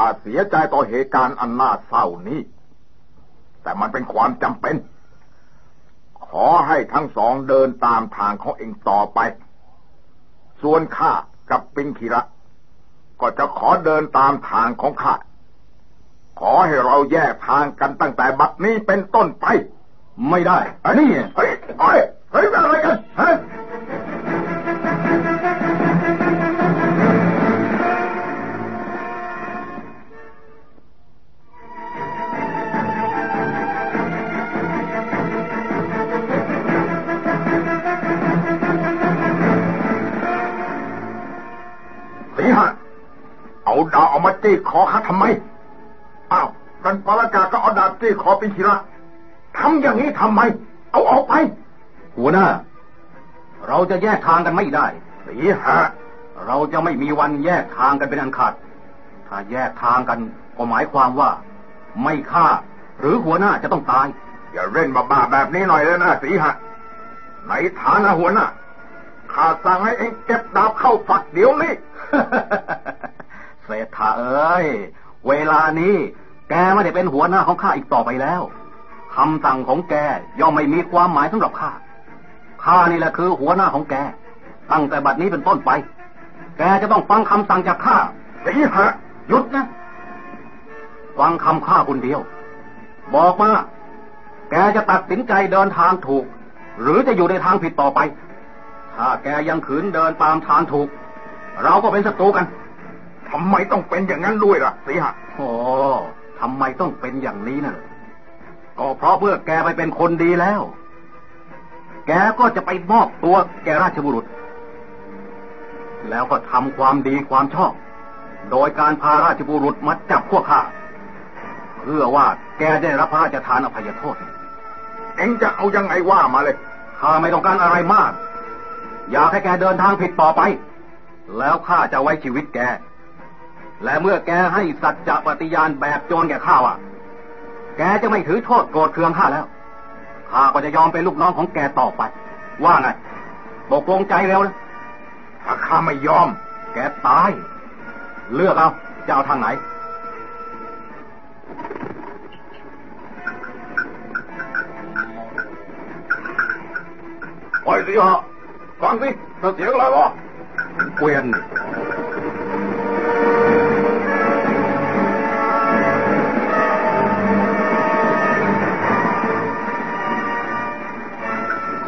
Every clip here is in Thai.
ข้าเสียใจต่อเหตุการณ์อันน่าเศร้านี้ แต่มันเป็นความจำเป็น ขอให้ทั้งสองเดินตามทางของเองต่อไป ส่วนข้ากับปิงคีระ ก็จะขอเดินตามทางของข้า ขอให้เราแยกทางกันตั้งแต่บัดนี้เป็นต้นไป ไม่ได้อันนี้เฮ้ยเฮ้ยเฮ้ยอะไรกันฮะ จี้คอข้าทำไมอ้าวกันปรากาก็เอาดาบจี้คอปิชิระทำอย่างนี้ทำไม เอาออกไป หัวหน้า เราจะแยกทางกันไม่ได้สีหะเราจะไม่มีวันแยกทางกันเป็นอันขาด ถ้าแยกทางกันก็หมายความว่า ไม่ฆ่า หรือหัวหน้าจะต้องตาย อย่าเล่นบ้าๆแบบนี้หน่อยเลยนะสีหะในฐานะหัวหน้าข้าสั่งให้เองเก็บดาบเข้าฝักเดี๋ยวนี้ เศรษฐาเอ้ย เวลานี้ แกไม่ได้เป็นหัวหน้าของข้าอีกต่อไปแล้วคำสั่งของแกย่อมไม่มีความหมายสำหรับข้า ข้านี่แหละคือหัวหน้าของแก ตั้งแต่บัดนี้เป็นต้นไป แกจะต้องฟังคำสั่งจากข้าสีหะหยุดนะ ฟังคำข้าคนเดียว บอกมา แกจะตัดสินใจเดินทางถูก หรือจะอยู่ในทางผิดต่อไป ถ้าแกยังขืนเดินตามทางถูก เราก็เป็นศัตรูกัน ทำไมต้องเป็นอย่างนั้นด้วยล่ะสีหะโอ้ทำไมต้องเป็นอย่างนี้นะก็เพราะเมื่อแกไปเป็นคนดีแล้ว แกก็จะไปมอบตัวแกราชบุรุษ แล้วก็ทำความดีความชอบ โดยการพาราชบุรุษมาจับพวกข้าเพื่อว่าแกได้รับพระราชทานอภัยโทษ เองจะเอายังไงว่ามาเลยข้าไม่ต้องการอะไรมาก อยากให้แกเดินทางผิดต่อไป แล้วข้าจะไว้ชีวิตแก และเมื่อแกให้สัจจะปฏิญาณแบบโจรแก่ข้าอะแกจะไม่ถือโทษโกรธเคืองข้าแล้ว ข้าก็จะยอมเป็นลูกน้องของแกต่อไป ว่าไงตกลงใจเร็วนะถ้าข้าไม่ยอม แกตาย เลือกเอาจะเอาทางไหนปล่อยสีหะฟังสิเสียงอะไรวะเกวียน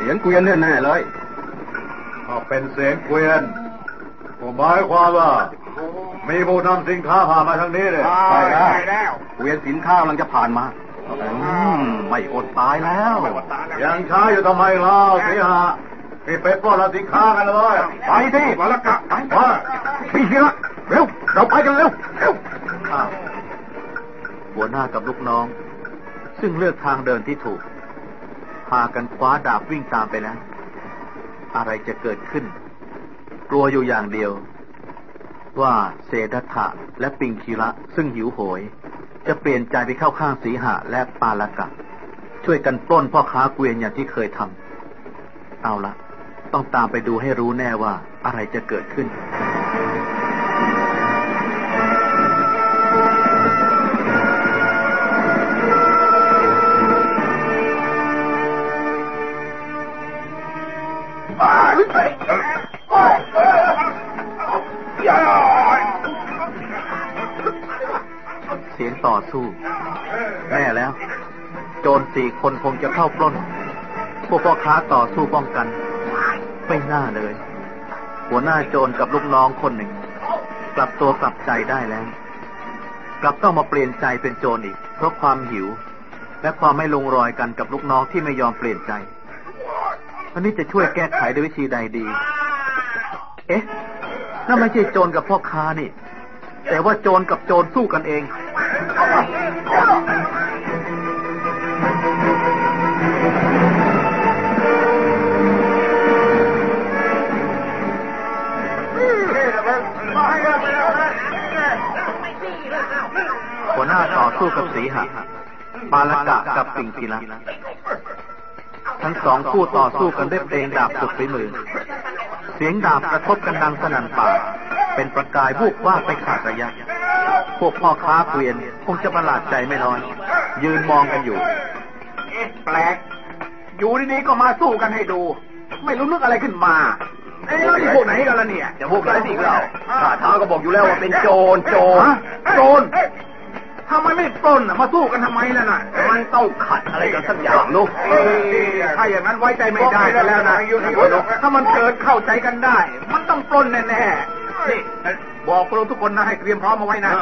สียงเกวียนแน่ๆเลยถ้าเป็นเสียงเกวียนก็หมายความว่ามีผู้นำสินค้าผ่านมาทางนี้เลยไปแล้วไปแล้วเกวียนสินค้ากำลังจะผ่านมาอืมไม่อดตายแล้วยังช้าอยู่ทำไมเล่าสิฮะพี่เป็ดปล้นเอาสินค้ากันเลยไปที่มาละกะไปไปพี่ชิระเร็วเราไปกันเร็วเร็วอ้าวหัวหน้ากับลูกน้อง ซึ่งเลือกทางเดินที่ถูกพากันคว้าดาบวิ่งตามไปแล้ว อะไรจะเกิดขึ้น กลัวอยู่อย่างเดียว ว่าเศรษฐะและปิงคีระซึ่งหิวโหย จะเปลี่ยนใจไปเข้าข้างสีหะและปาลกะ ช่วยกันปล้นพ่อค้าเกวียนอย่างที่เคยทำเอาละต้องตามไปดูให้รู้แน่ว่าอะไรจะเกิดขึ้น ต่อสู้แน่แล้ว โจรสี่คนคงจะเข้าปล้น พวกพ่อค้าต่อสู้ป้องกัน ไม่น่าเลย หัวหน้าโจรกับลูกน้องคนหนึ่ง กลับตัวกลับใจได้แล้วกลับต้องมาเปลี่ยนใจเป็นโจรอีก เพราะความหิว และความไม่ลงรอยกันกับลูกน้องที่ไม่ยอมเปลี่ยนใจอันนี้จะช่วยแก้ไขด้วยวิธีใดดี เอ๊ะนั่นไม่ใช่โจรกับพ่อค้านี่ แต่ว่าโจรกับโจรสู้กันเอง หัวหน้าต่อสู้กับสีหะปาลกะกับปิงกีละทั้งสองคู่ต่อสู้กันด้วยเพลงดาบสุดฝีมือ เสียงดาบกระทบกันดังสนั่นป่า เป็นประกายวูบว่าไปขาดระยะ วกพ่อค้าเกวียนคงจะประหลาดใจไม่น้อย ยืนมองกันอยู่ เอ๊ะแปลก อยู่ดีๆก็มาสู้กันให้ดู ไม่รู้นึกอะไรขึ้นมาเอ้ยแล้วนี่พวกไหนกันล่ะเนี่ยจะพวกไหนสิเราข้าท้าก็บอกอยู่แล้วว่าเป็นโจรโจรฮะโจรทำไมไม่ปล้นน่ะมาสู้กันทำไมล่ะน่ะ มันต้องขัดอะไรกันสักอย่างลูกเอ้ยถ้าอย่างนั้นไว้ใจไม่ได้กันแล้วนะถ้ามันเกิดเข้าใจกันได้ มันต้องปล้นแน่ๆนี่ บอกพวกเราทุกคนนะให้เตรียมพร้อมเอาไว้นะ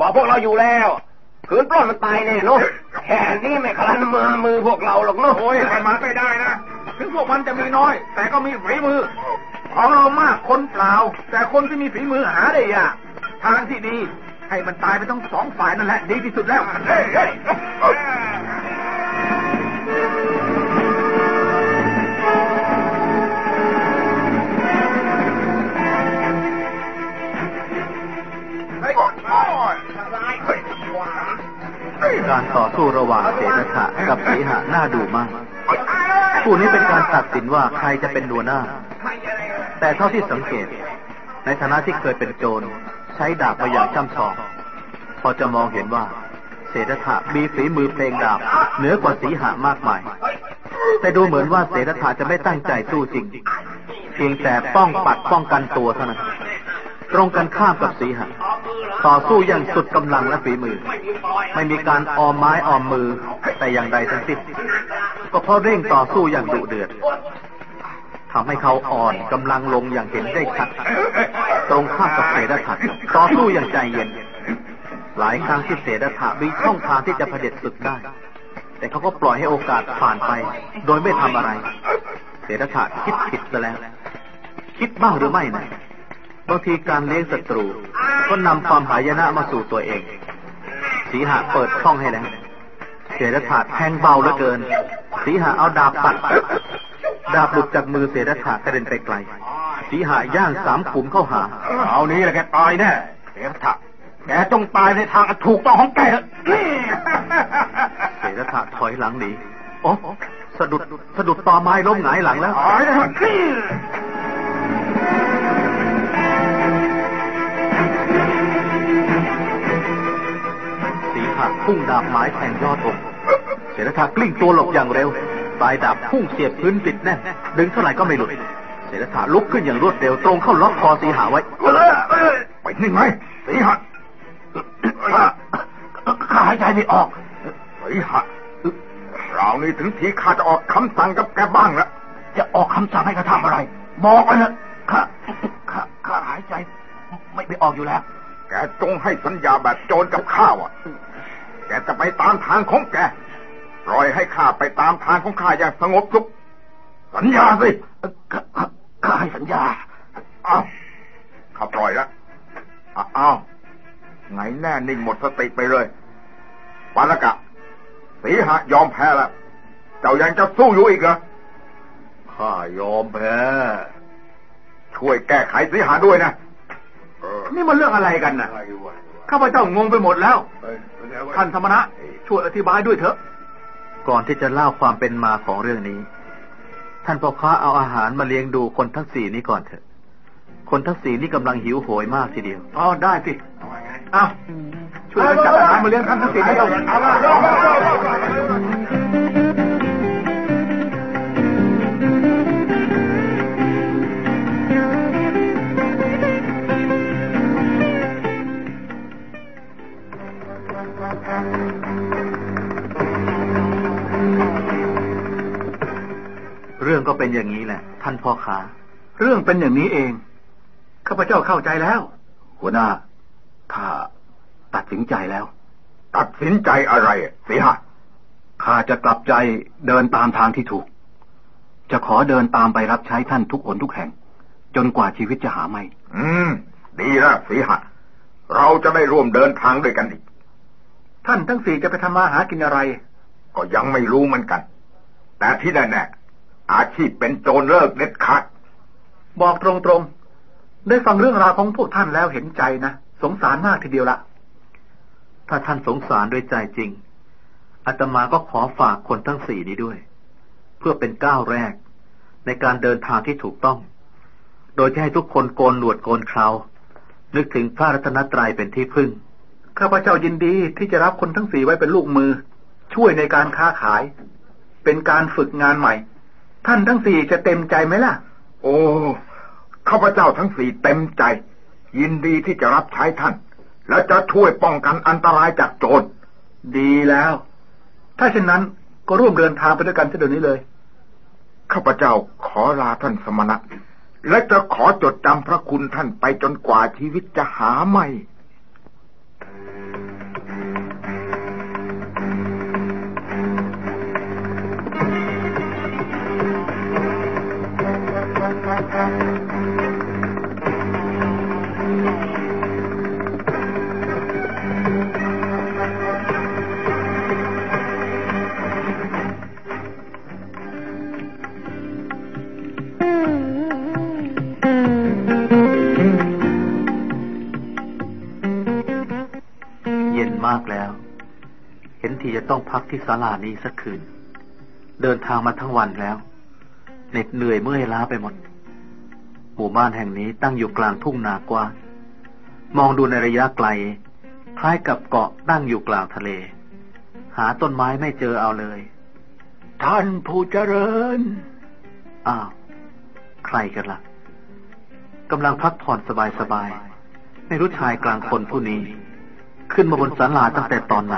บอกพวกเราอยู่แล้วขืนปล้นมันตายแน่เนาะแค่นี้ไม่คลันมือมือพวกเราหรอกเนาะโอ้ยให้มันไม่ได้นะถึงพวกมันจะมีน้อย แต่ก็มีฝีมือของเรามากคนเปล่า แต่คนที่มีฝีมือหาได้ยากทางที่ดี ให้มันตายไปทั้งสองฝ่ายนั่นแหละดีที่สุดแล้วเฮ้ย การต่อสู้ระหว่างเสนทะกับสีหะน่าดูมากคู่นี้เป็นการตัดสินว่าใครจะเป็นดัวหน้า แต่เท่าที่สังเกต ในฐานะที่เคยเป็นโจรใช้ดาบมาอย่างช่ำชอง พอจะมองเห็นว่าเศรษฐะมีฝีมือเพลงดาบเหนือกว่าสีหะมากมาย แต่ดูเหมือนว่าเศรษฐะจะไม่ตั้งใจสู้จริง เพียงแต่ป้องปัดป้องกันตัวเท่านั้น ตรงกันข้ามกับสีหะ ต่อสู้อย่างสุดกำลังและฝีมือ ไม่มีการออมไม้ออมมือ แต่อย่างใดทั้งสิ้นก็เพราะเร่งต่อสู้อย่างดุเดือดทำให้เขาอ่อนกำลังลงอย่างเห็นได้ชัด ตรงข้ามกับเสดถะต่อสู้อย่างใจเย็น หลายครั้งที่เสดถะมีช่องทางที่จะเผด็จศึกได้ แต่เขาก็ปล่อยให้โอกาสผ่านไป โดยไม่ทำอะไร เสดถะคิดผิดซะแล้ว คิดบ้างหรือไม่นะ บางทีการเลี้ยงศัตรู ก็นำความหายนะมาสู่ตัวเอง สีหะเปิดช่องให้แล้วเสดถะแทงเบาเหลือเกิน สีหะเอาดาบปัด ดาบหลุดจากมือเสดถะกระเด็นไปไกล สีหะย่างสามขุมเข้าหา เอานี้แหละแกตายแน่เสถะแกจงตายในทางอันถูกต้องของแกเถอะนี่เสดถะถอยหลังหนีโอ้สะดุดสะดุดตอไม้ล้มหงายหลังแล้ว หะพุ่งดาบไม้แทงยอดอกเสดถะกลิ้งตัวหลบอย่างเร็วปลายดาบพุ่งเสียบพื้นติดแน่นดึงเท่าไหร่ก็ไม่หลุดเสดถะลุกขึ้นอย่างรวดเร็วตรงเข้าล็อกคอสีหะไว้ไปนิ่ไหมสีหะข้าหายใจไม่ออกสีหะคราวนี้ถึงทีข้าจะออกคำสั่งกับแกบ้างล้วจะออกคำสั่งให้ข้าทำอะไร บอกไปเถอะข้าข้าข้าหายใจ ไม่ไปออกอยู่แล้ว แกจงให้สัญญาแบบโจรกับข้าว่ะ แกจะไปตามทางของแกปล่อยให้ข้าไปตามทางของข้าอย่างสงบสุขสัญญาสิข้าให้สัญญาอ้าวข้าปล่อยแล้วอ้าวไงแน่นิ่งหมดสติไปเลยปานกะสีหะยอมแพ้แล้วเจ้ายังจะสู้อยู่อีกเหรอข้ายอมแพ้ ช่วยแก้ไขสีหะด้วยนะนี่มันเรื่องอะไรกันนะ ข้าพเจ้างงไปหมดแล้ว ท่านธรรมนะช่วยอธิบายด้วยเถอะ ก่อนที่จะเล่าความเป็นมาของเรื่องนี้ ท่านพ่อค้าเอาอาหารมาเลี้ยงดูคนทั้งสี่นี้ก่อนเถอะ คนทั้งสี่นี้กำลังหิวโหยมากทีเดียว อ๋อได้สิอ้าวช่วยกันจัดอาหารมาเลี้ยงท่านทั้งสี่ไม่ต้องเอา ก็เป็นอย่างนี้แหละ ท่านพ่อค้าเรื่องเป็นอย่างนี้เองข้าพเจ้าเข้าใจแล้ว หัวหน้าข้าตัดสินใจแล้ว ตัดสินใจอะไรเสียหะข้าจะกลับใจเดินตามทางที่ถูก จะขอเดินตามไปรับใช้ท่านทุกหนทุกแห่ง จนกว่าชีวิตจะหาไม่ อืม ดีแล้วสีหะเราจะได้ร่วมเดินทางด้วยกันอีก ท่านทั้งสี่จะไปทำมาหากินอะไร ก็ยังไม่รู้เหมือนกัน แต่ที่แน่ๆ อาชีพเป็นโจรเลิกเด็ดขาด บอกตรงๆ ได้ฟังเรื่องราวของพวกท่านแล้วเห็นใจนะ สงสารมากทีเดียวละถ้าท่านสงสารด้วยใจจริงอาตมาก็ขอฝากคนทั้งสี่นี้ด้วย เพื่อเป็นก้าวแรก ในการเดินทางที่ถูกต้อง โดยจะให้ทุกคนโกนหนวดโกนเครานึกถึงพระรัตนตรัยเป็นที่พึ่ง ข้าพเจ้ายินดีที่จะรับคนทั้งสี่ไว้เป็นลูกมือ ช่วยในการค้าขาย เป็นการฝึกงานใหม่ ท่านทั้งสี่จะเต็มใจไหมล่ะ โอ้ข้าพเจ้าทั้งสี่เต็มใจ ยินดีที่จะรับใช้ท่าน และจะช่วยป้องกันอันตรายจากโจรดีแล้ว ถ้าเช่นนั้นก็ร่วมเดินทางไปด้วยกันเดี๋ยวนี้เลยข้าพเจ้าขอลาท่านสมณะ และจะขอจดจำพระคุณท่านไปจนกว่าชีวิตจะหาไม่ ต้องพักที่ศาลานี้สักคืน เดินทางมาทั้งวันแล้วเหน็ดเหนื่อยเมื่อยล้าไปหมด หมู่บ้านแห่งนี้ตั้งอยู่กลางทุ่งนากว้างมองดูในระยะไกล คล้ายกับเกาะตั้งอยู่กลางทะเล หาต้นไม้ไม่เจอเอาเลย ท่านผู้เจริญ อ้าว ใครกันละ่ะกำลังพักผ่อนสบายๆไม่รู้ชายกลางคนผู้นี้ ขึ้นมาบนศาลาตั้งแต่ตอนไหน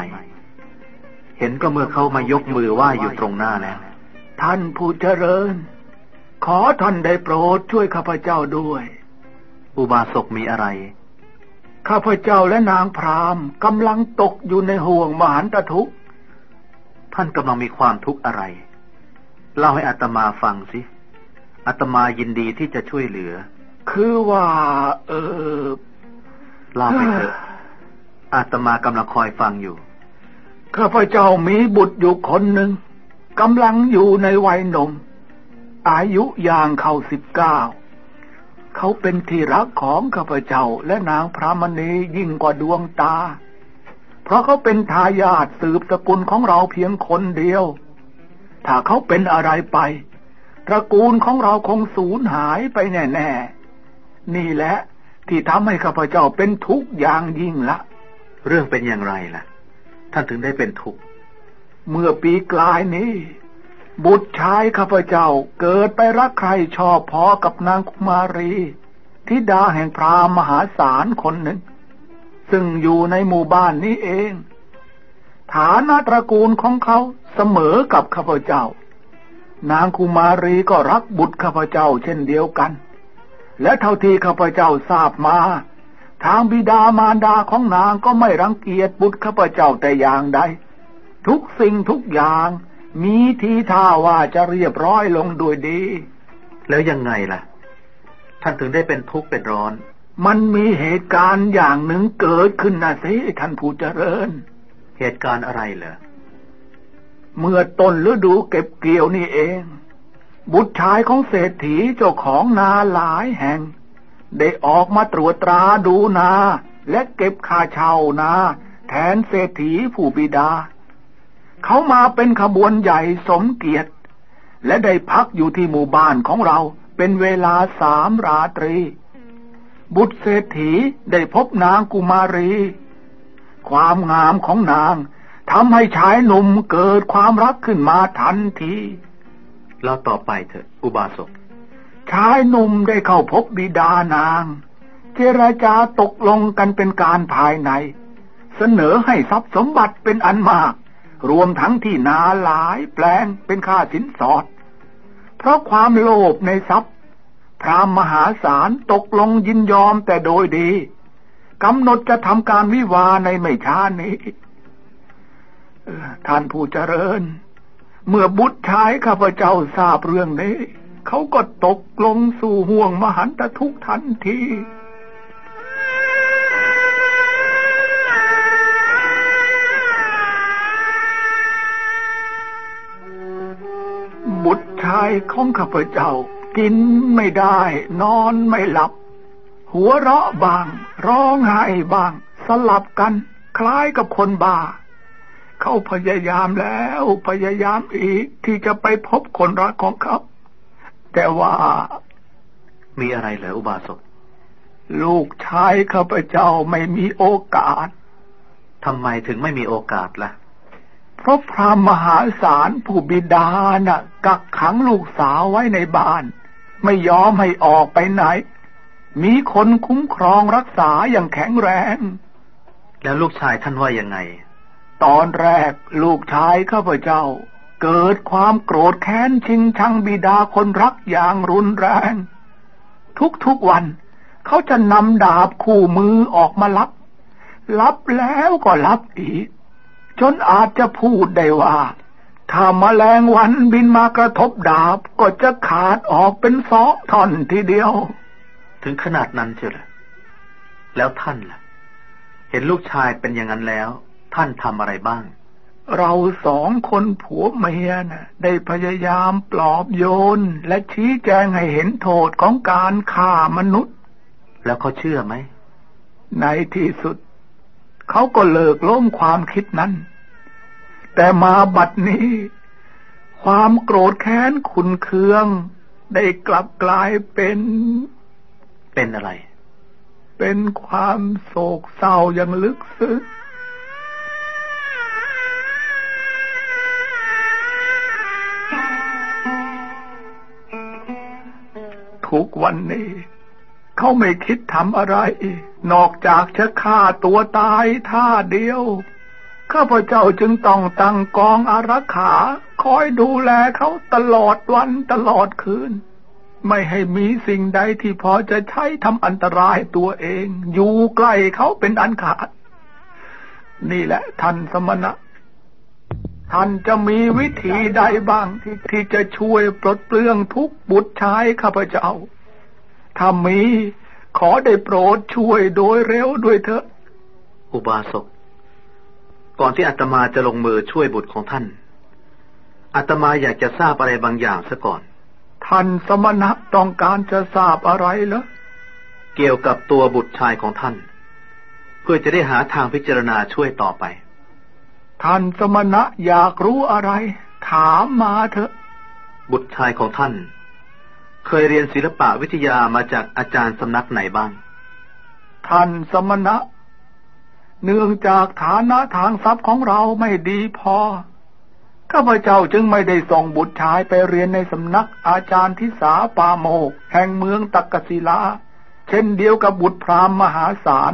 เห็นก็เมื่อเขามายกมือไหว้อยู่ตรงหน้าแล้ว ท่านผู้เจริญ ขอท่านได้โปรดช่วยข้าพเจ้าด้วย อุบาสกมีอะไร ข้าพเจ้าและนางพรามกำลังตกอยู่ในห่วงมหันตทุกข์ ท่านกำลังมีความทุกข์อะไร เล่าให้อาตมาฟังสิอาตมายินดีที่จะช่วยเหลือ คือว่า เออเล่าไปเถอะอาตมากำลังคอยฟังอยู่ ข้าพเจ้ามีบุตรอยู่คนหนึ่งกำลังอยู่ในวัยหนุ่ม อายุยางเข้าสิบเก้า เขาเป็นที่รักของข้าพเจ้าและนางพระมณียิ่งกว่าดวงตา เพราะเขาเป็นทายาทสืบสกุลของเราเพียงคนเดียว ถ้าเขาเป็นอะไรไป ตระกูลของเราคงสูญหายไปแน่ๆ นี่แหละที่ทำให้ข้าพเจ้าเป็นทุกข์อย่างยิ่งละ เรื่องเป็นอย่างไรล่ะ ท่านถึงได้เป็นทุกข์เมื่อปีกลายนี้ บุตรชายข้าพเจ้าเกิดไปรักใครชอบพอกับนางคุมารีธิดาแห่งพราหมณ์มหาศาลคนหนึ่ง ซึ่งอยู่ในหมู่บ้านนี้เอง ฐานะตระกูลของเขาเสมอกับข้าพเจ้า นางคุมารีก็รักบุตรข้าพเจ้าเช่นเดียวกัน และเท่าที่ข้าพเจ้าทราบมา ทางบิดามารดาของนางก็ไม่รังเกียจบุตรข้าพเจ้าแต่อย่างใด ทุกสิ่งทุกอย่างมีทีท่าว่าจะเรียบร้อยลงโดยดี แล้วยังไงล่ะ ท่านถึงได้เป็นทุกข์เป็นร้อน มันมีเหตุการณ์อย่างหนึ่งเกิดขึ้นนะสิท่านผู้เจริญ เหตุการณ์อะไรเหรอเมื่อต้นฤดูเก็บเกี่ยวนี่เอง บุตรชายของเศรษฐีเจ้าของนาหลายแห่ง ได้ออกมาตรวจตราดูนา และเก็บค่าเช่านา แทนเศรษฐีผู้บิดา เขามาเป็นขบวนใหญ่สมเกียรติ และได้พักอยู่ที่หมู่บ้านของเราเป็นเวลาสามราตรี บุตรเศรษฐีได้พบนางกุมารี ความงามของนางทำให้ชายหนุ่มเกิดความรักขึ้นมาทันทีแล้วต่อไปเถอะ อุบาสก ชายหนุ่มได้เข้าพบบิดานาง เจรจาตกลงกันเป็นการภายใน เสนอให้ทรัพย์สมบัติเป็นอันมาก รวมทั้งที่นาหลายแปลงเป็นค่าสินสอด เพราะความโลภในทรัพย์ พรามมหาศาลตกลงยินยอมแต่โดยดีกำหนดจะทำการวิวาในไม่ช้านี้ท่านผู้เจริญ เมื่อบุตรชายข้าพเจ้าทราบเรื่องนี้ เขาก็ตกลงสู่ห่วงมหันตทุกทันทีบุตรชายของข้าพเจ้า กินไม่ได้ นอนไม่หลับ หัวเราะบาง ร้องไห้บาง สลับกัน คล้ายกับคนบ้า เขาพยายามแล้วพยายามอีกที่จะไปพบคนรักของเขา แต่ว่ามีอะไรเหรออุบาสก ลูกชายข้าพเจ้าไม่มีโอกาสทำไมถึงไม่มีโอกาสละ่ะ เพราะพระมหาศาลผู้บิดาน่ะ กักขังลูกสาวไว้ในบ้าน ไม่ยอมให้ออกไปไหน มีคนคุ้มครองรักษาอย่างแข็งแรง แล้วลูกชายท่านว่ายังไง ตอนแรกลูกชายข้าพเจ้า เกิดความโกรธแค้นชิงชังบิดาคนรักอย่างรุนแรง ทุกๆวัน เขาจะนำดาบคู่มือออกมารับรับแล้วก็รับอีก จนอาจจะพูดได้ว่า ถ้ามาแมลงวันบินมากระทบดาบก็จะขาดออกเป็นสองท่อนทีเดียว ถึงขนาดนั้นเชียวหรอแล้วท่านล่ะ เห็นลูกชายเป็นอย่างนั้นแล้ว ท่านทำอะไรบ้าง เราสองคนผัวเมียนะ่ะ ได้พยายามปลอบโยน และชี้แจงให้เห็นโทษของการฆ่ามนุษย์ แล้วเขาเชื่อไหม ในที่สุด เขาก็เลิกล้มความคิดนั้น แต่มาบัดนี้ ความโกรธแค้นขุนเคือง ได้กลับกลายเป็น เป็นอะไร เป็นความโศกเศร้าอย่างลึกซึ้ง ทุกวันนี้ เขาไม่คิดทำอะไร นอกจากจะฆ่าตัวตายท่าเดียว ข้าพเจ้าจึงต้องตั้งกองอารักขา คอยดูแลเขาตลอดวันตลอดคืน ไม่ให้มีสิ่งใดที่พอจะใช้ทำอันตรายตัวเอง อยู่ใกล้เขาเป็นอันขาด นี่แหละท่านสมณะ ท่านจะมีวิธีใดบ้างที่ที่จะช่วยปลดเปลื้องทุกบุตรชายข้าพเจ้า ถ้ามีขอได้โปรดช่วยโดยเร็วด้วยเถอะ อุบาสก ก่อนที่อาตมาจะลงมือช่วยบุตรของท่าน อาตมาอยากจะทราบอะไรบางอย่างซะก่อน ท่านสมณะต้องการจะทราบอะไรเหรอ เกี่ยวกับตัวบุตรชายของท่าน เพื่อจะได้หาทางพิจารณาช่วยต่อไป ท่านสมณะอยากรู้อะไร ถามมาเถอะ บุตรชายของท่าน เคยเรียนศิลปะวิทยามาจากอาจารย์สำนักไหนบ้าง ท่านสมณะ เนื่องจากฐานะทางทรัพย์ของเราไม่ดีพอ ข้าพเจ้าจึงไม่ได้ส่งบุตรชายไปเรียนในสำนักอาจารย์ทิสาปาโมก แห่งเมืองตักกศิลา เช่นเดียวกับบุตรพราหมณ์มหาศาล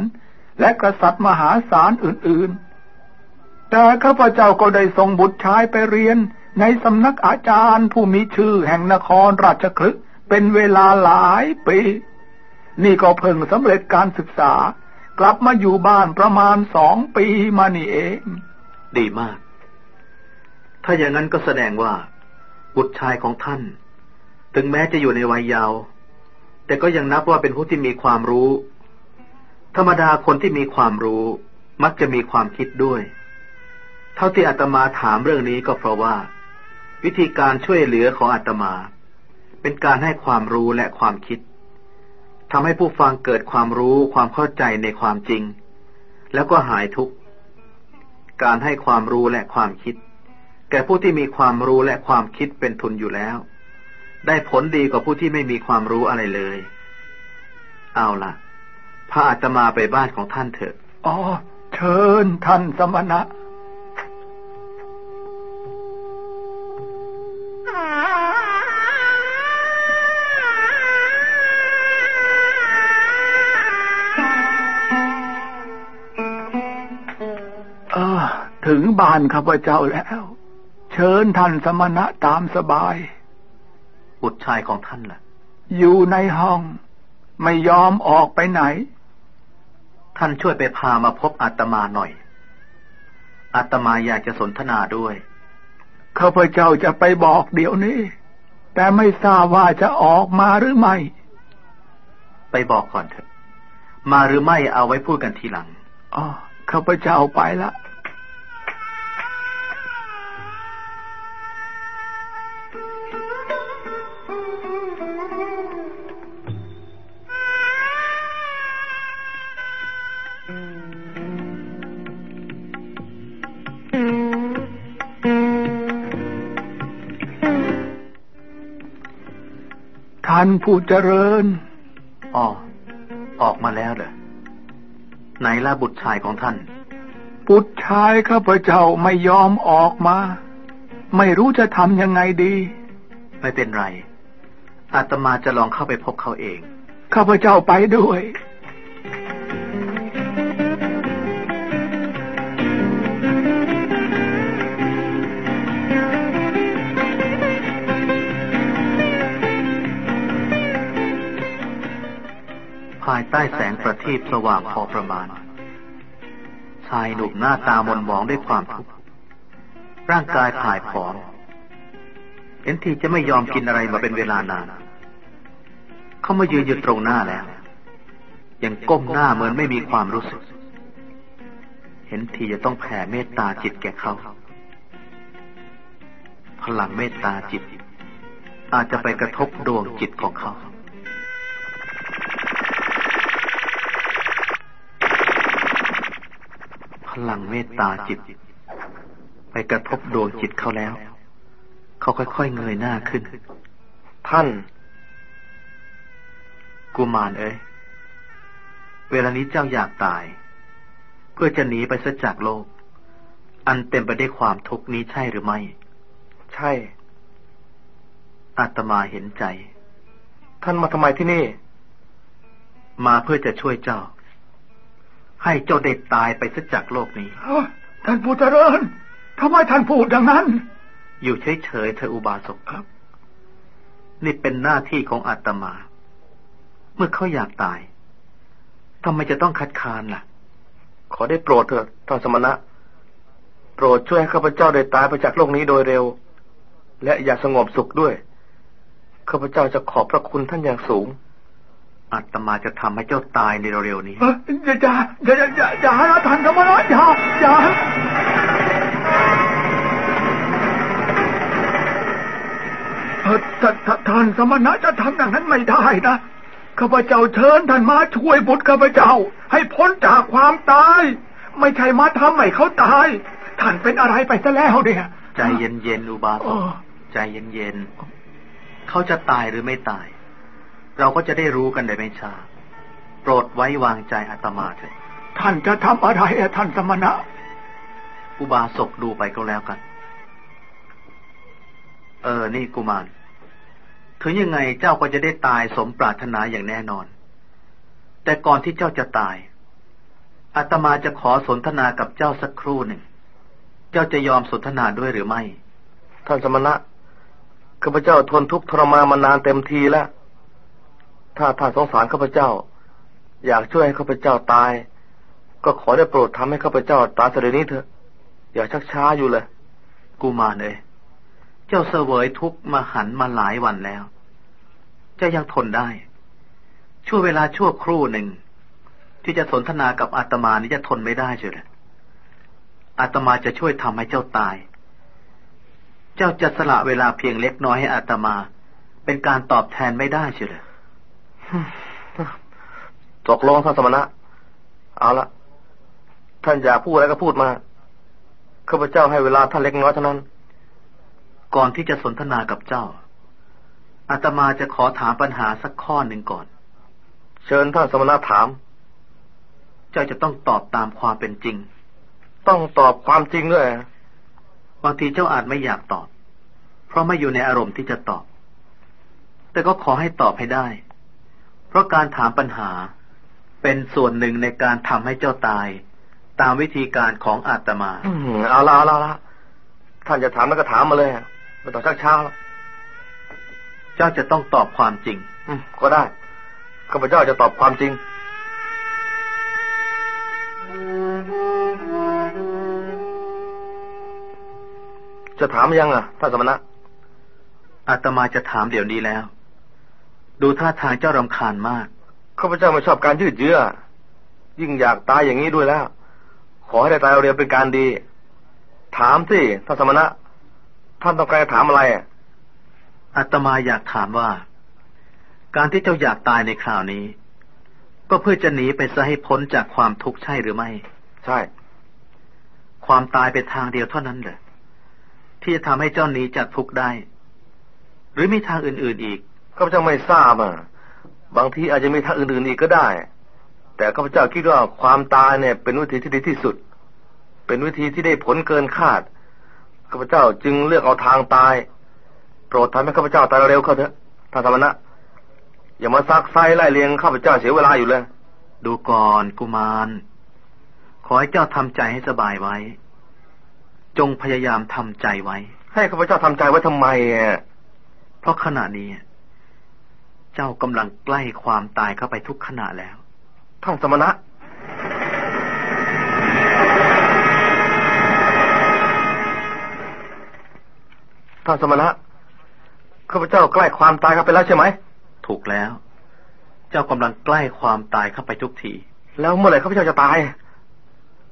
และกษัตริย์มหาศาลอื่นๆ แต่ข้าพเจ้าก็ได้ส่งบุตรชายไปเรียน ในสำนักอาจารย์ผู้มีชื่อแห่งนครราชคลึเป็นเวลาหลายปี นี่ก็เพิ่งสำเร็จการศึกษา กลับมาอยู่บ้านประมาณสองปีมานี่เอง ดีมาก ถ้าอย่างนั้นก็แสดงว่า บุตรชายของท่าน ถึงแม้จะอยู่ในวัยยาว แต่ก็ยังนับว่าเป็นผู้ที่มีความรู้ ธรรมดาคนที่มีความรู้ มักจะมีความคิดด้วย เท่าที่อาตมาถามเรื่องนี้ก็เพราะว่า วิธีการช่วยเหลือของอาตมา เป็นการให้ความรู้และความคิดทำให้ผู้ฟังเกิดความรู้ความเข้าใจในความจริง แล้วก็หายทุกข์การให้ความรู้และความคิด แก่ผู้ที่มีความรู้และความคิดเป็นทุนอยู่แล้ว ได้ผลดีกว่าผู้ที่ไม่มีความรู้อะไรเลย เอาล่ะพาอาตมาไปบ้านของท่านเถอะอ๋อเชิญท่านสมณะ บ้านข้าพเจ้าแล้ว เชิญท่านสมณะตามสบาย บุตรชายของท่านล่ะ อยู่ในห้อง ไม่ยอมออกไปไหน ท่านช่วยไปพามาพบอาตมาหน่อย อาตมาอยากจะสนทนาด้วยข้าพเจ้าจะไปบอกเดี๋ยวนี้ แต่ไม่ทราบว่าจะออกมาหรือไม่ ไปบอกก่อนเถอะ มาหรือไม่เอาไว้พูดกันทีหลังอ๋อข้าพเจ้าไปละานผู้เจริญอ๋อออกมาแล้วเหรอไหนล่ะบุตรชายของท่านปุตรชายข้าพเจ้าไม่ยอมออกมา ไม่รู้จะทำยังไงดี ไม่เป็นไรอาตมาจะลองเข้าไปพบเขาเอง ข้าพเจ้าไปด้วย ใต้แสงประทีปสว่างพอประมาณ ชายหนุ่มหน้าตามนหมองด้วยความทุกข์ร่างกายผายผอมเห็นทีจะไม่ยอมกินอะไรมาเป็นเวลานาน เขามายืนอยู่ตรงหน้าแล้ว ยังก้มหน้าเหมือนไม่มีความรู้สึก เห็นทีจะต้องแผ่เมตตาจิตแก่เขา พลังเมตตาจิต อาจจะไปกระทบดวงจิตของเขา พลังเมตตาจิต ไปกระทบดวงจิตเขาแล้ว เขาค่อยๆเงยหน้าขึ้น ท่าน กุมารเอ้ย เวลานี้เจ้าอยากตาย เพื่อจะหนีไปซะจากโลก อันเต็มไปด้วยความทุกข์นี้ใช่หรือไม่ ใช่ อาตมาเห็นใจ ท่านมาทำไมที่นี่ มาเพื่อจะช่วยเจ้า ให้เจ้าได้ตายไปซะจากโลกนี้ท่านผู้เจริญทำไมท่านพูดอย่างนั้น อยู่เฉยๆเธออุบาสกครับ นี่เป็นหน้าที่ของอาตมา เมื่อเขาอยากตายทำไมจะต้องคัดค้านล่ะ ขอได้โปรดเถิดท่านสมณะ โปรดช่วยให้ข้าพเจ้าได้ตายไปจากโลกนี้โดยเร็ว และอย่าสงบสุขด้วยข้าพเจ้าจะขอบพระคุณท่านอย่างสูง อาตมาจะทำให้เจ้าตายในเร็วๆนี้เอ้ยอย่าอย่าอย่าอย่าอย่านะท่านสมณะอย่าอย่าเอ่อท่านท่านท่านสมณะจะทำอย่างนั้นไม่ได้นะข้าพเจ้าเชิญท่านมาช่วยบุตรข้าพเจ้า ให้พ้นจากความตาย ไม่ใช่มาทำให้เขาตาย ท่านเป็นอะไรไปซะแล้วเนี่ย ใจเย็นๆอุบาสเอกอใจเย็นๆเขาจะตายหรือไม่ตาย เราก็จะได้รู้กันในไม่ช้าโปรดไว้วางใจอาตมาเถอะท่านจะทำอะไรอะท่านสมณะ อุบาสกดูไปก็แล้วกัน เออ นี่กุมาร ถึงยังไงเจ้าก็จะได้ตายสมปรารถนาอย่างแน่นอน แต่ก่อนที่เจ้าจะตาย อาตมาจะขอสนทนากับเจ้าสักครู่หนึ่ง เจ้าจะยอมสนทนาด้วยหรือไม่ ท่านสมณะข้าพเจ้าทนทุกข์ทรมานมานานเต็มทีแล้ว ถ้าท่านสงสารข้าพเจ้า อยากช่วยให้ข้าพเจ้าตาย ก็ขอได้โปรดทำให้ข้าพเจ้าตายเสด็จนี้เถอะ อย่าชักช้าอยู่เลยกุมาเอ้ยเจ้าเสวยทุกข์มาหันมาหลายวันแล้วจ้ายังทนได้ ช่วเวลาชั่วครู่หนึ่ง ที่จะสนทนากับอาตมานี่จะทนไม่ได้เชียวเลยอาตมาจะช่วยทำให้เจ้าตาย เจ้าจะสละเวลาเพียงเล็กน้อยให้อาตมา เป็นการตอบแทนไม่ได้เชียวเลย ตกลงท่านสมณะ เอาละท่านอยากพูดอะไรก็พูดมาข้าพเจ้าให้เวลาท่านเล็กน้อยเท่านั้น ก่อนที่จะสนทนากับเจ้าอาตมาจะขอถามปัญหาสักข้อหนึ่งก่อน เชิญท่านสมณะถาม เจ้าจะต้องตอบตามความเป็นจริง ต้องตอบความจริงด้วยบางทีเจ้าอาจไม่อยากตอบ เพราะไม่อยู่ในอารมณ์ที่จะตอบ แต่ก็ขอให้ตอบให้ได้ เพราะการถามปัญหาเป็นส่วนหนึ่งในการทำให้เจ้าตาย ตามวิธีการของอาตมา อืมเอาละเอาละเอาละท่านจะถามแล้วก็ถามมาเลยไม่ต้องชักช้าแล้วเจ้าจะต้องตอบความจริง อืมก็ได้ข้าพเจ้าจะตอบความจริง จะถามยังอะท่านสมณะอาตมาจะถามเดี๋ยวนี้แล้ว ดูท่าทางเจ้ารำคาญมาก ข้าพเจ้าไม่ชอบการยืดเยื้อ ยิ่งอยากตายอย่างนี้ด้วยแล้ว ขอให้ได้ตายเร็วๆเป็นการดี ถามสิท่านสมณะ ท่านต้องการจะถามอะไรอะอาตมาอยากถามว่า การที่เจ้าอยากตายในคราวนี้ ก็เพื่อจะหนีไปซะให้พ้นจากความทุกข์ใช่หรือไม่ ใช่ ความตายเป็นทางเดียวเท่านั้นเหรอที่จะทำให้เจ้าหนีจากทุกข์ได้ หรือมีทางอื่น ๆอีก ข้าพเจ้าไม่ทราบอะบางทีอาจจะมีทางอื่นๆอีกก็ได้ แต่ข้าพเจ้าคิดว่าความตายเนี่ย เป็นวิธีที่ดีที่สุด เป็นวิธีที่ได้ผลเกินคาดข้าพเจ้าจึงเลือกเอาทางตาย โปรดทำให้ข้าพเจ้าตายเร็วเข้าเถอะท่านสมณะอย่ามาซักไซไล่เลียงข้าพเจ้าเสียเวลาอยู่เลย ดูก่อนกุมาร ขอให้เจ้าทำใจให้สบายไว้ จงพยายามทำใจไว้ ให้ข้าพเจ้าทำใจไว้ทำไมอะเพราะขณะนี้ เจ้ากำลังใกล้ความตายเข้าไปทุกขณะแล้ว ท่านสมณะ ท่านสมณะข้าพเจ้าใกล้ความตายเข้าไปแล้วใช่ไหม ถูกแล้ว เจ้ากำลังใกล้ความตายเข้าไปทุกที แล้วเมื่อไหร่ข้าพเจ้าจะตาย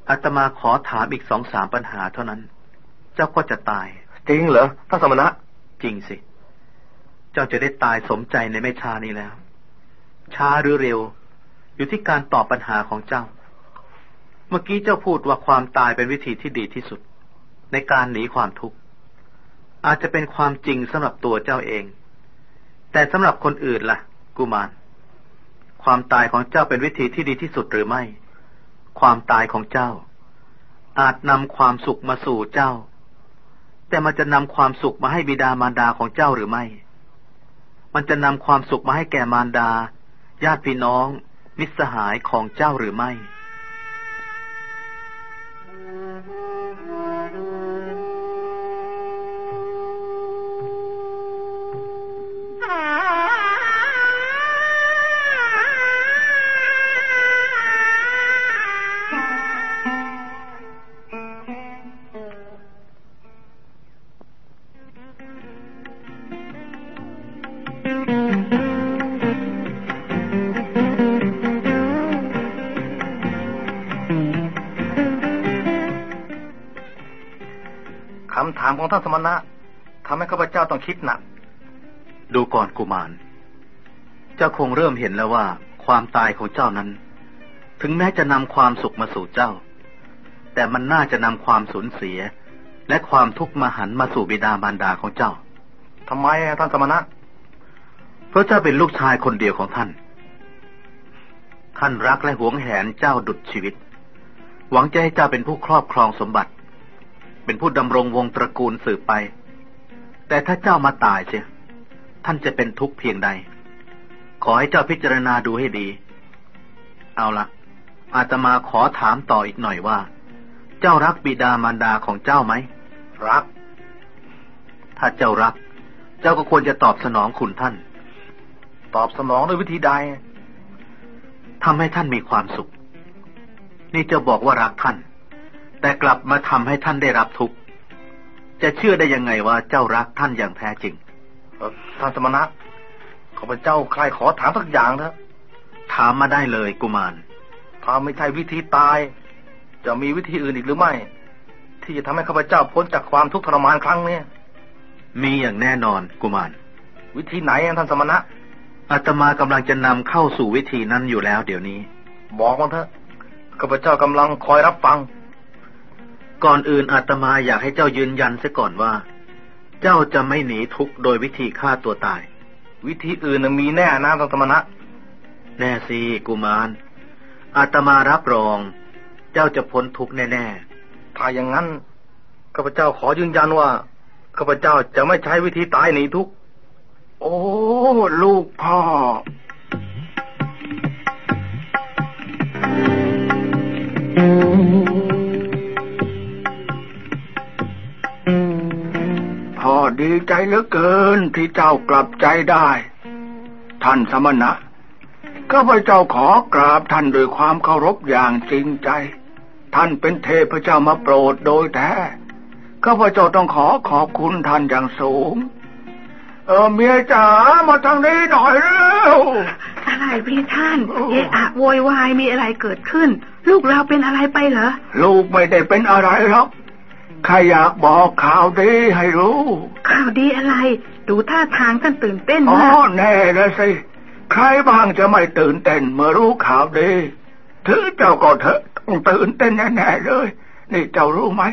อาตมาขอถามอีกสองสามปัญหาเท่านั้น เจ้าก็จะตาย จริงเหรอ ท่านสมณะ จริงสิ เจ้าจะได้ตายสมใจในไม่ช้านี้แล้ว ช้าหรือเร็ว อยู่ที่การตอบปัญหาของเจ้า เมื่อกี้เจ้าพูดว่าความตายเป็นวิธีที่ดีที่สุด ในการหนีความทุกข์ อาจจะเป็นความจริงสำหรับตัวเจ้าเอง แต่สำหรับคนอื่นล่ะ กุมาร ความตายของเจ้าเป็นวิธีที่ดีที่สุดหรือไม่ ความตายของเจ้า อาจนำความสุขมาสู่เจ้า แต่มันจะนำความสุขมาให้บิดามารดาของเจ้าหรือไม่ มันจะนำความสุขมาให้แก่มารดา ญาติพี่น้อง มิตรสหายของเจ้าหรือไม่ามของท่านสมณะทำให้ข้าพเจ้าต้องคิดหนัก ดูก่อนกุมาร เจ้าคงเริ่มเห็นแล้วว่า ความตายของเจ้านั้น ถึงแม้จะนำความสุขมาสู่เจ้า แต่มันน่าจะนำความสูญเสีย และความทุกข์มาหันมาสู่บิดามารดาของเจ้าทำไมอะท่านสมณะ เพราะเจ้าเป็นลูกชายคนเดียวของท่าน ท่านรักและหวงแหนเจ้าดุจชีวิต หวังจะให้เจ้าเป็นผู้ครอบครองสมบัติ เป็นผู้ดำรงวงตระกูลสืบไป แต่ถ้าเจ้ามาตายเสียท่านจะเป็นทุกข์เพียงใด ขอให้เจ้าพิจารณาดูให้ดี เอาละอาตมาขอถามต่ออีกหน่อยว่า เจ้ารักบิดามารดาของเจ้าไหม รัก ถ้าเจ้ารัก เจ้าก็ควรจะตอบสนองคุณท่าน ตอบสนองด้วยวิธีใดทำให้ท่านมีความสุข นี่เจ้าบอกว่ารักท่าน แต่กลับมาทำให้ท่านได้รับทุกข์ จะเชื่อได้ยังไงว่าเจ้ารักท่านอย่างแท้จริงเอ่อท่านสมณะข้าพเจ้าใครขอถามสักอย่างเถอะถามมาได้เลยกุมารถ้าไม่ใช่วิธีตาย จะมีวิธีอื่นอีกหรือไม่ ที่จะทำให้ข้าพเจ้าพ้นจากความทุกข์ทรมานครั้งเนี้ยมีอย่างแน่นอนกุมาร วิธีไหนอะท่านสมณะอาตมากำลังจะนำเข้าสู่วิธีนั้นอยู่แล้วเดี๋ยวนี้ บอกมาเถอะข้าพเจ้ากำลังคอยรับฟัง ก่อนอื่นอาตมาอยากให้เจ้ายืนยันเสียก่อนว่า เจ้าจะไม่หนีทุกข์โดยวิธีฆ่าตัวตาย วิธีอื่นน่ะมีแน่นะท่านสมณะแน่สิกุมารอาตมารับรอง เจ้าจะพ้นทุกข์แน่ถ้าอย่างนั้นข้าพเจ้าขอยืนยันว่าข้าพเจ้าจะไม่ใช้วิธีตายหนีทุกข์โอ้ลูกพ่อพ่อ ดีใจเหลือเกินที่เจ้ากลับใจได้ ท่านสมณะข้าพเจ้าขอกราบท่านด้วยความเคารพอย่างจริงใจ ท่านเป็นเทพเจ้ามาโปรดโดยแท้ข้าพเจ้าต้องขอขอบคุณท่านอย่างสูง เออเมียจ๋ามาทางนี้หน่อยเร็วอะไรพี่ท่านเอะอะโวยวายมีอะไรเกิดขึ้น ลูกเราเป็นอะไรไปเหรอลูกไม่ได้เป็นอะไรหรอก ใครอยากบอกข่าวดีให้รู้ ข่าวดีอะไร ดูท่าทางท่านตื่นเต้นอ๋อมากแน่ละสิ ใครบ้างจะไม่ตื่นเต้นเมื่อรู้ข่าวดีถือเจ้าก็เถอะต้องตื่นเต้นแน่ๆเลย นี่เจ้ารู้ไหม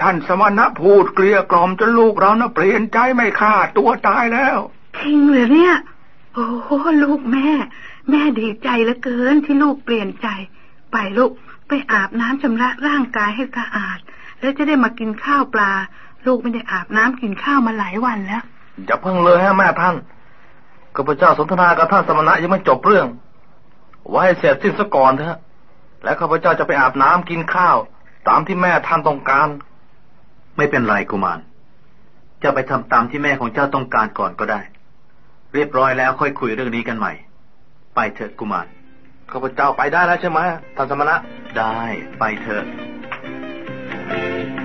ท่านสมณะพูดเกลี้ยกล่อมจนลูกเรานะเปลี่ยนใจไม่ฆ่าตัวตายแล้วจริงเหรอเนี่ย โอ้โหลูกแม่ แม่ดีใจเหลือเกินที่ลูกเปลี่ยนใจ ไปลูกไปไปอาบน้ำชำระร่างกายให้สะอาด แล้วจะได้มากินข้าวปลา ลูกไม่ได้อาบน้ำกินข้าวมาหลายวันแล้วอย่าเพิ่งเลยฮะแม่ท่านข้าพเจ้าสนทนากับท่านสมณะยังไม่จบเรื่อง ไว้ให้เสร็จสิ้นซะก่อนเถอะ แล้วข้าพเจ้าจะไปอาบน้ำกินข้าว ตามที่แม่ท่านต้องการ ไม่เป็นไรกุมารเจ้าไปทำตามที่แม่ของเจ้าต้องการก่อนก็ได้ เรียบร้อยแล้วค่อยคุยเรื่องนี้กันใหม่ ไปเถอะกุมารข้าพเจ้าไปได้แล้วใช่ไหมท่านสมณะได้ไปเถอะ เ